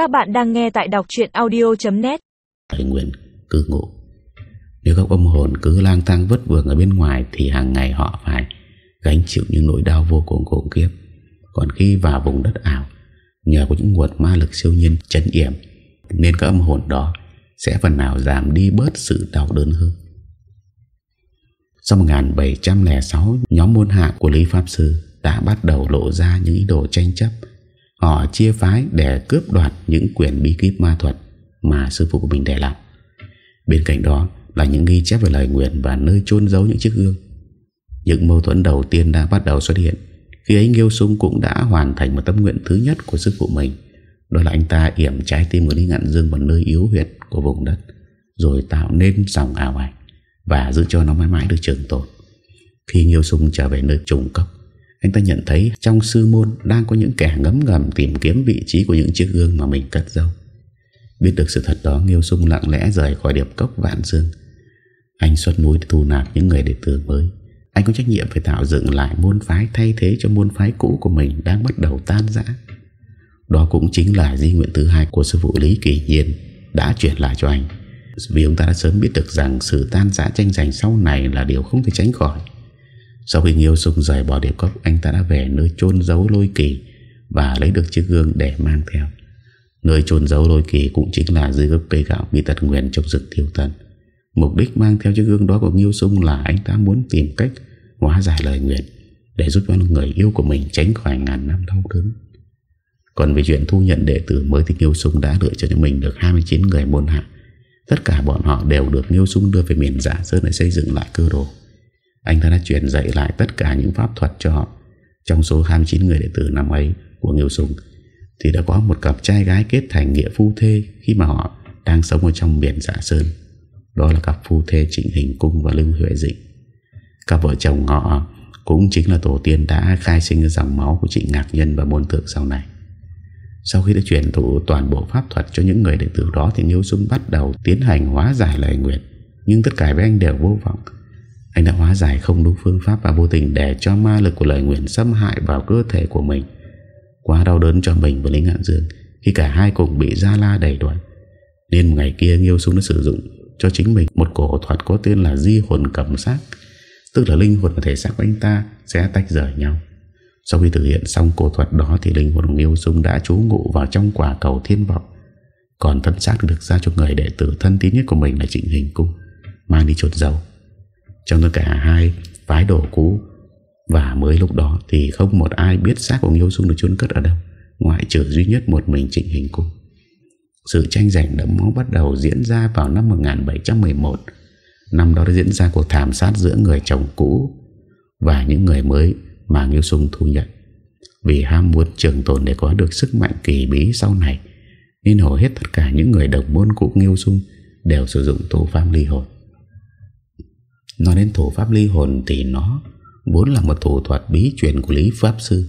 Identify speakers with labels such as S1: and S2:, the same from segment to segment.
S1: Các bạn đang nghe tại đọc chuyện audio.net
S2: Thầy Nguyện cư ngụ Nếu các âm hồn cứ lang thang vất vưởng ở bên ngoài Thì hàng ngày họ phải gánh chịu những nỗi đau vô cùng khủng khiếp. Còn khi vào vùng đất ảo, Nhờ có những nguồn ma lực siêu nhiên chấn yểm, Nên các âm hồn đó Sẽ phần nào giảm đi bớt sự đau đớn hơn. Sau 1706 Nhóm môn hạ của Lý Pháp Sư Đã bắt đầu lộ ra những ý đồ tranh chấp Họ chia phái để cướp đoạt những quyền bí kíp ma thuật mà sư phụ của mình để lại. Bên cạnh đó là những ghi chép về lời nguyện và nơi chôn giấu những chiếc gương. Những mâu thuẫn đầu tiên đã bắt đầu xuất hiện khi ấy Nghiêu Sung cũng đã hoàn thành một tâm nguyện thứ nhất của sư phụ mình. Đó là anh ta yểm trái tim của Lý Ngạn Dương vào nơi yếu huyệt của vùng đất, rồi tạo nên dòng ảo ảnh và giữ cho nó mãi mãi được trường tồn. Khi Nghiêu Sung trở về nơi trùng cốc anh ta nhận thấy trong sư môn đang có những kẻ ngấm ngầm tìm kiếm vị trí của những chiếc gương mà mình cất dâu. Biết được sự thật đó, Nghiêu Sung lặng lẽ rời khỏi điệp cốc Vạn Dương. Anh xuất núi thu nạp những người đệ tử mới. Anh có trách nhiệm phải tạo dựng lại môn phái thay thế cho môn phái cũ của mình đang bắt đầu tan rã. Đó cũng chính là di nguyện thứ hai của sư phụ Lý Kỳ Nhiên đã chuyển lại cho anh. Vì ông ta đã sớm biết được rằng sự tan rã tranh giành sau này là điều không thể tránh khỏi. Sau khi Nghiêu Sung rời bỏ địa cốc, Anh ta đã về nơi chôn giấu lôi kỳ Và lấy được chiếc gương để mang theo. Nơi chôn giấu lôi kỳ Cũng chính là dưới gốc cây gạo Bị tật nguyện trong rực thiêu thần Mục đích mang theo chiếc gương đó của Nghiêu Sung Là anh ta muốn tìm cách hóa giải lời nguyện Để giúp cho người yêu của mình Tránh khỏi ngàn năm đau đớn. Còn về chuyện thu nhận đệ tử mới Thì Nghiêu Sung đã lựa cho mình được 29 người môn hạ. Tất cả bọn họ đều được Nghiêu Sung đưa về miền giả sơn để xây dựng lại cơ đồ anh ta đã chuyển dạy lại tất cả những pháp thuật cho họ. Trong số 29 người đệ tử năm ấy của Nghiêu Sùng, Thì đã có một cặp trai gái kết thành nghĩa phu thê Khi mà họ đang sống ở trong biển giả sơn. Đó là cặp phu thê Trịnh Hình Cung và Lưu Huệ Dịnh. Cặp vợ chồng họ cũng chính là tổ tiên đã khai sinh dòng máu của Trịnh Ngạc Nhân và môn thượng sau này. Sau khi đã truyền thụ toàn bộ pháp thuật cho những người đệ tử đó Thì Nghiêu Sùng bắt đầu tiến hành hóa giải lời nguyện. Nhưng tất cả với anh đều vô vọng anh đã hóa giải không đúng phương pháp và vô tình để cho ma lực của lời nguyện xâm hại vào cơ thể của mình. Quá đau đớn cho mình và Lý Ngạn Dương khi cả hai cùng bị Gia La đẩy đuổi. Nên một ngày kia Nghiêu Sung đã sử dụng cho chính mình một cổ thuật có tên là di hồn cầm sát, tức là linh hồn và thể xác của anh ta sẽ tách rời nhau. Sau khi thực hiện xong cổ thuật đó thì linh hồn của Nghiêu Sung đã trú ngụ vào trong quả cầu thiên vọng. Còn thân xác được ra cho người đệ tử thân tín nhất của mình là Trịnh Hình Cung, mang đi chuột dầu. Trong tất cả hai phái đồ cũ. Và mới lúc đó thì không một ai biết xác của Nghiêu Sung được chôn cất ở đâu, Ngoại trừ duy nhất một mình trịnh hình cung. Sự tranh giành đẫm máu bắt đầu diễn ra vào năm 1711 Năm đó đã diễn ra cuộc thảm sát giữa người chồng cũ Và những người mới mà Nghiêu Sung thu nhận. Vì ham muốn trường tồn để có được sức mạnh kỳ bí sau này, Nên hầu hết tất cả những người đồng môn của Nghiêu Sung Đều sử dụng thủ pháp ly hồn. Nói đến thủ pháp ly hồn thì nó vốn là một thủ thuật bí truyền của Lý Pháp Sư.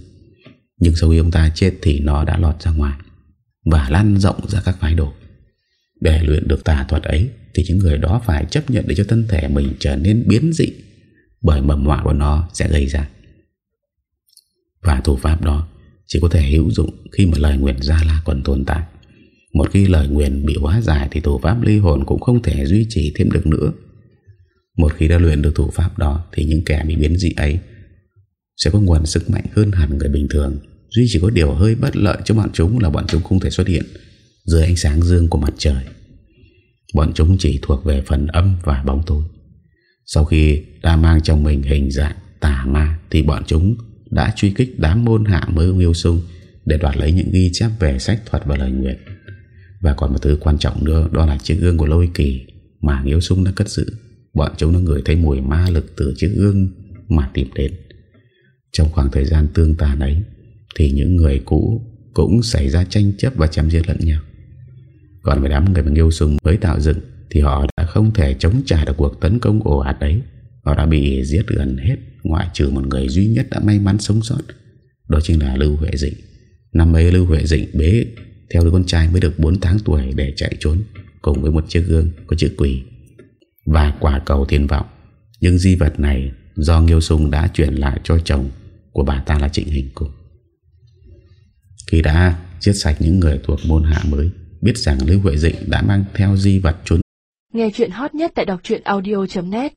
S2: Nhưng sau khi ông ta chết thì nó đã lọt ra ngoài và lan rộng ra các phái đồ. Để luyện được tà thuật ấy thì những người đó phải chấp nhận để cho thân thể mình trở nên biến dị bởi mầm họa của nó sẽ gây ra. Và thủ pháp đó chỉ có thể hữu dụng khi mà lời nguyện Gia La còn tồn tại. Một khi lời nguyện bị hóa giải thì thủ pháp ly hồn cũng không thể duy trì thêm được nữa. Một khi đã luyện được thủ pháp đó, Thì những kẻ bị biến dị ấy Sẽ có nguồn sức mạnh hơn hẳn người bình thường. Duy chỉ có điều hơi bất lợi cho bọn chúng Là bọn chúng không thể xuất hiện Dưới ánh sáng dương của mặt trời. Bọn chúng chỉ thuộc về phần âm và bóng tối. Sau khi đã mang trong mình hình dạng tà ma, Thì bọn chúng đã truy kích đám môn hạ mới nghiêu sung Để đoạt lấy những ghi chép về sách thuật và lời nguyện. Và còn một thứ quan trọng nữa, Đó là chiếc gương của lôi kỳ Mà Nghiêu Sung đã cất giữ. Bọn chúng nó ngửi thấy mùi ma lực từ chiếc gương mà tìm đến. Trong khoảng thời gian tương tàn ấy, Thì những người cũ cũng xảy ra tranh chấp và chém giết lẫn nhau. Còn với đám người mà yêu sùng mới tạo dựng, Thì họ đã không thể chống trả được cuộc tấn công ồ ạt đấy. Họ đã bị giết gần hết, Ngoại trừ một người duy nhất đã may mắn sống sót, Đó chính là Lưu Huệ Dịnh. Năm ấy Lưu Huệ Dịnh bế Theo đứa con trai mới được 4 tháng tuổi để chạy trốn, Cùng với một chiếc gương có chữ quỷ và quả cầu thiên vọng. Nhưng di vật này do Nghiêu Sung đã chuyển lại cho chồng của bà ta là Trịnh Hình Cung. Khi đã Giết sạch những người thuộc môn hạ mới, Biết rằng Lưu Huệ Dịnh đã mang theo di vật trốn
S3: Nghe chuyện hot nhất tại đọc audio.net